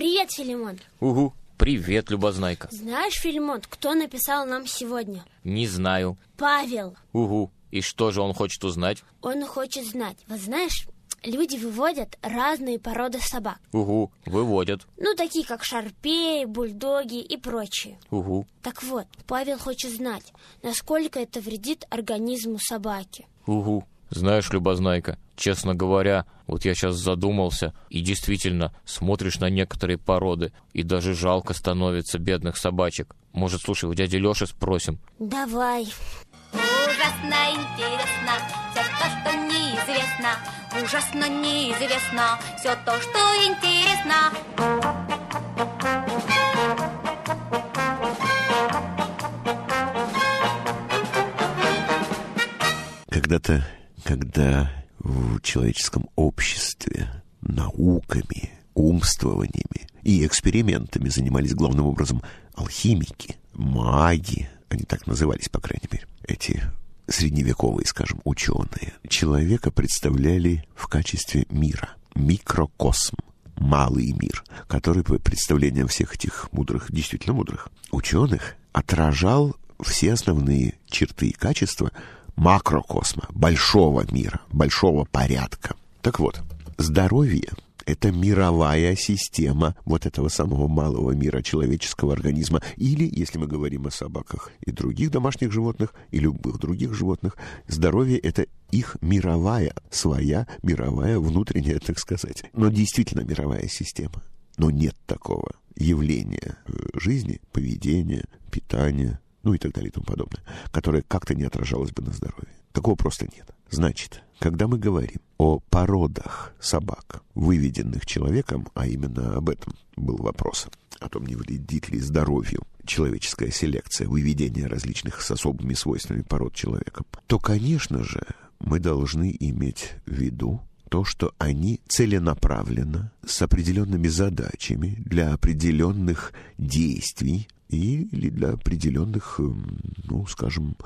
Привет, Филимон. Угу. Привет, Любознайка. Знаешь, Филимон, кто написал нам сегодня? Не знаю. Павел. Угу. И что же он хочет узнать? Он хочет знать. Вот знаешь, люди выводят разные породы собак. Угу. Выводят. Ну, такие как шарпеи, бульдоги и прочие. Угу. Так вот, Павел хочет знать, насколько это вредит организму собаки. Угу. Знаешь, Любознайка, честно говоря, вот я сейчас задумался, и действительно, смотришь на некоторые породы, и даже жалко становится бедных собачек. Может, слушай, у дяди Лёши спросим? Давай. Ужасно интересно все то, что неизвестно. Ужасно неизвестно все то, что интересно. Когда-то, когда в человеческом обществе науками, умствованиями и экспериментами занимались главным образом алхимики, маги, они так назывались, по крайней мере, эти средневековые, скажем, ученые, человека представляли в качестве мира, микрокосм, малый мир, который по представлениям всех этих мудрых, действительно мудрых ученых отражал все основные черты и качества макрокосма, большого мира, большого порядка. Так вот, здоровье — это мировая система вот этого самого малого мира человеческого организма. Или, если мы говорим о собаках и других домашних животных, и любых других животных, здоровье — это их мировая, своя мировая внутренняя, так сказать. Но действительно мировая система. Но нет такого явления жизни, поведения, питания, ну и так далее и тому подобное, которое как-то не отражалось бы на здоровье. Такого просто нет. Значит, когда мы говорим о породах собак, выведенных человеком, а именно об этом был вопрос, о том, не вредит ли здоровью человеческая селекция, выведение различных с особыми свойствами пород человеком, то, конечно же, мы должны иметь в виду то, что они целенаправленно, с определенными задачами для определенных действий или для определенных, ну, скажем,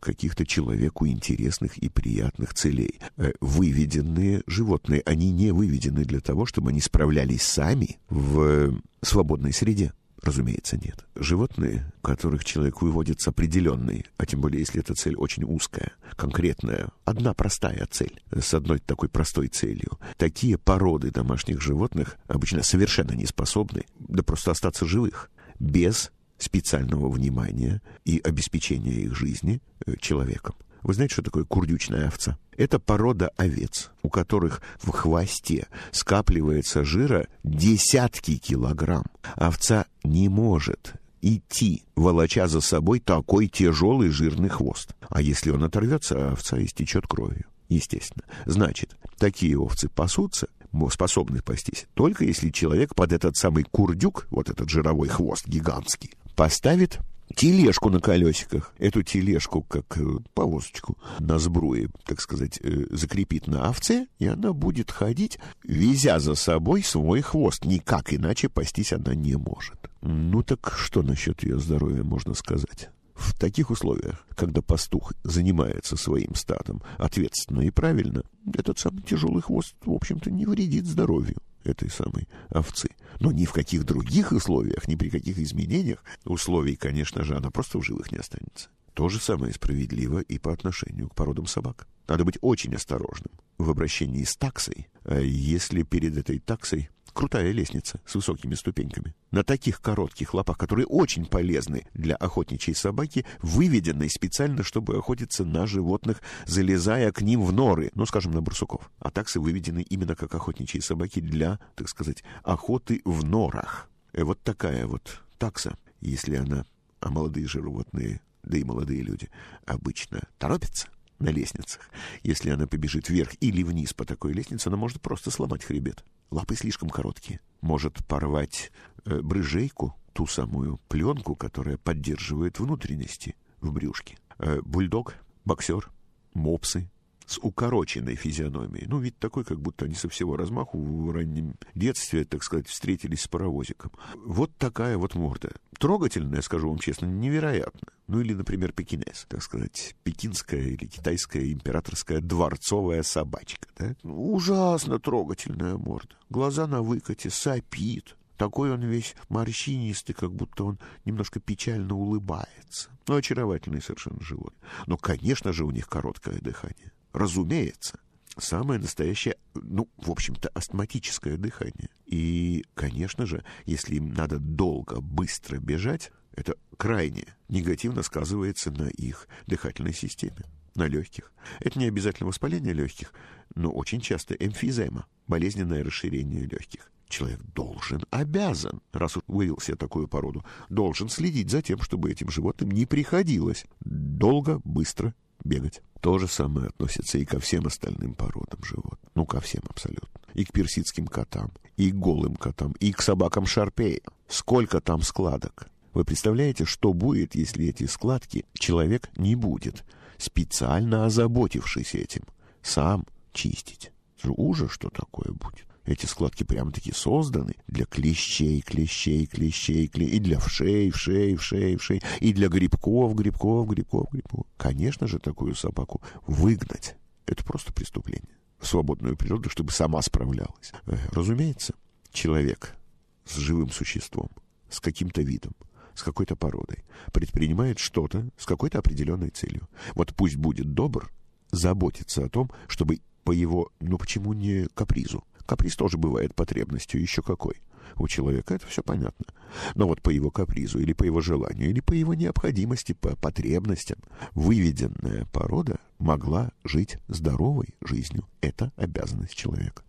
каких-то человеку интересных и приятных целей. Выведенные животные, они не выведены для того, чтобы они справлялись сами в свободной среде. Разумеется, нет. Животные, которых человек выводит с определенной, а тем более, если эта цель очень узкая, конкретная, одна простая цель, с одной такой простой целью, такие породы домашних животных обычно совершенно не способны, да просто остаться живых, без специального внимания и обеспечения их жизни человеком. Вы знаете, что такое курдючная овца? Это порода овец, у которых в хвосте скапливается жира десятки килограмм. Овца не может идти, волоча за собой такой тяжелый жирный хвост. А если он оторвется, овца истечет кровью. Естественно. Значит, такие овцы пасутся, способны пастись, только если человек под этот самый курдюк, вот этот жировой хвост гигантский, поставит тележку на колесиках. Эту тележку, как повозочку на сбруе, так сказать, закрепит на овце, и она будет ходить, везя за собой свой хвост. Никак иначе пастись она не может. Ну так что насчет ее здоровья можно сказать? В таких условиях, когда пастух занимается своим стадом ответственно и правильно, этот самый тяжелый хвост, в общем-то, не вредит здоровью этой самой овцы. Но ни в каких других условиях, ни при каких изменениях условий, конечно же, она просто в живых не останется. То же самое справедливо и по отношению к породам собак. Надо быть очень осторожным в обращении с таксой, если перед этой таксой крутая лестница с высокими ступеньками. На таких коротких лапах, которые очень полезны для охотничьей собаки, выведенной специально, чтобы охотиться на животных, залезая к ним в норы, ну, скажем, на барсуков. А таксы выведены именно как охотничьи собаки для, так сказать, охоты в норах. И вот такая вот такса, если она, а молодые животные, да и молодые люди, обычно торопятся, на лестницах. Если она побежит вверх или вниз по такой лестнице, она может просто сломать хребет. Лапы слишком короткие. Может порвать э, брыжейку, ту самую пленку, которая поддерживает внутренности в брюшке. Э, бульдог, боксер, мопсы с укороченной физиономией. Ну, вид такой, как будто они со всего размаху в раннем детстве, так сказать, встретились с паровозиком. Вот такая вот морда. Трогательная, скажу вам честно, невероятно. Ну, или, например, пекинес, так сказать, пекинская или китайская императорская дворцовая собачка, да? Ужасно трогательная морда. Глаза на выкате, сопит, Такой он весь морщинистый, как будто он немножко печально улыбается. Ну, очаровательный совершенно живот. Но, конечно же, у них короткое дыхание. Разумеется. Самое настоящее, ну, в общем-то, астматическое дыхание. И, конечно же, если им надо долго, быстро бежать, это крайне негативно сказывается на их дыхательной системе, на легких. Это не обязательно воспаление легких, но очень часто эмфизема, болезненное расширение легких. Человек должен, обязан, раз вывел себе такую породу, должен следить за тем, чтобы этим животным не приходилось долго, быстро бегать. То же самое относится и ко всем остальным породам животных. Ну, ко всем абсолютно. И к персидским котам, и к голым котам, и к собакам шарпея. Сколько там складок? Вы представляете, что будет, если эти складки человек не будет, специально озаботившись этим, сам чистить? Ужас, что такое будет. Эти складки прямо-таки созданы для клещей, клещей, клещей, клещей, и для вшей, вшей, вшей, вшей, и для грибков, грибков, грибков, грибков. Конечно же, такую собаку выгнать — это просто преступление. Свободную природу, чтобы сама справлялась. Э, разумеется, человек с живым существом, с каким-то видом, с какой-то породой, предпринимает что-то с какой-то определенной целью. Вот пусть будет добр, заботиться о том, чтобы по его, ну почему не капризу, Каприз тоже бывает потребностью, еще какой. У человека это все понятно. Но вот по его капризу, или по его желанию, или по его необходимости, по потребностям, выведенная порода могла жить здоровой жизнью. Это обязанность человека.